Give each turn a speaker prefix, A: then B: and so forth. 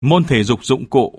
A: Môn thể dục dụng cụ.